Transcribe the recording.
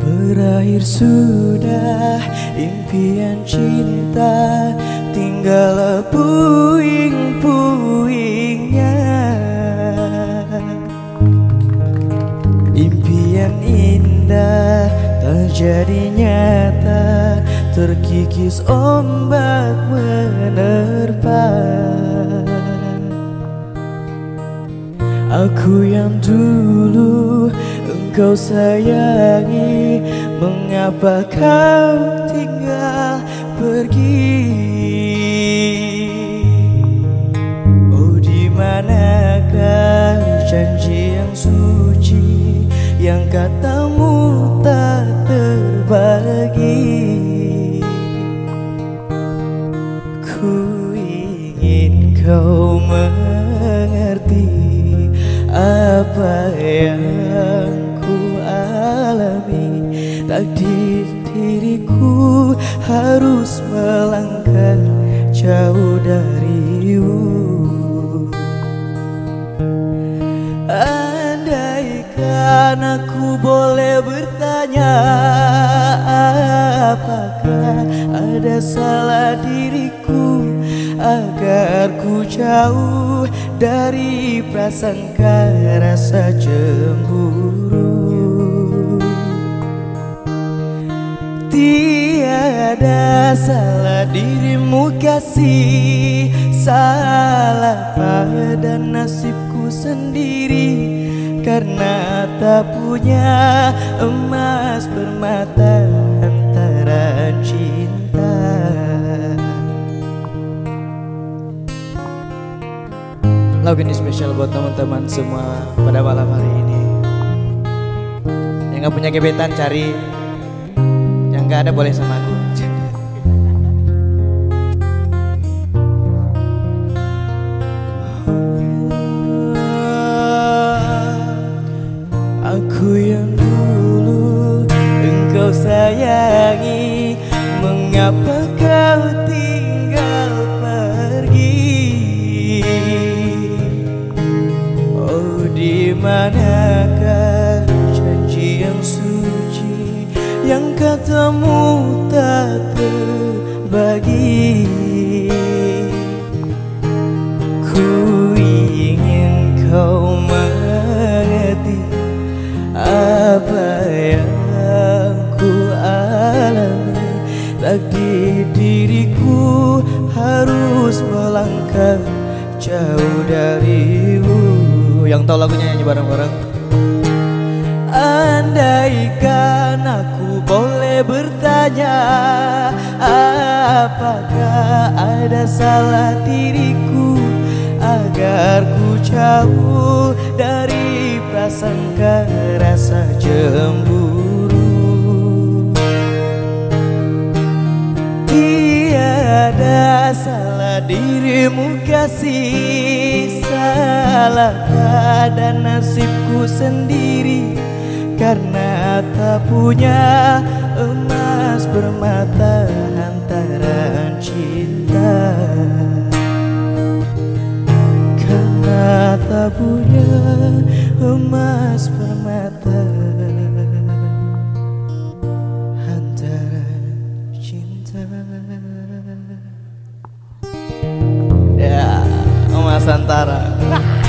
Berakhir sudah impian cinta Tinggal puing-puingnya terjadi nyata Terkikis ombak menerpa. Aku yang dulu engkau sayangi Mengapa kau tinggal pergi? Oh di manakah janji yang suci Yang katamu kau mengerti apa yang ku alami. Takdir diriku harus melangkah jauh darimu. Andaikan aku boleh bertanya Apakah ada salah diriku Agar ku jauh dari prasangka rasa cemburu. Tiada salah dirimu kasih Salah pada nasibku sendiri. Karena tak punya emas permata Lagu ini spesial buat teman-teman semua pada malam hari ini. Yang gak punya gebetan cari. Yang gak ada boleh sama aku. Aku yang dulu engkau sayangi manakah janji yang suci Yang katamu tak terbagi? Ku ingin kau mengerti apa yang ku alami. Takdir diriku harus melangkah jauh darimu Yang tahu lagunya nyanyi bareng-bareng? Andaikan aku boleh bertanya Apakah ada salah diriku Agar ku jauh dari prasangka rasa cemburu? Tiada salah dirimu kasih Salah pada nasibku sendiri? Karena tak punya emas bermata antara cinta. Karena tak punya emas permata Ya, emas antara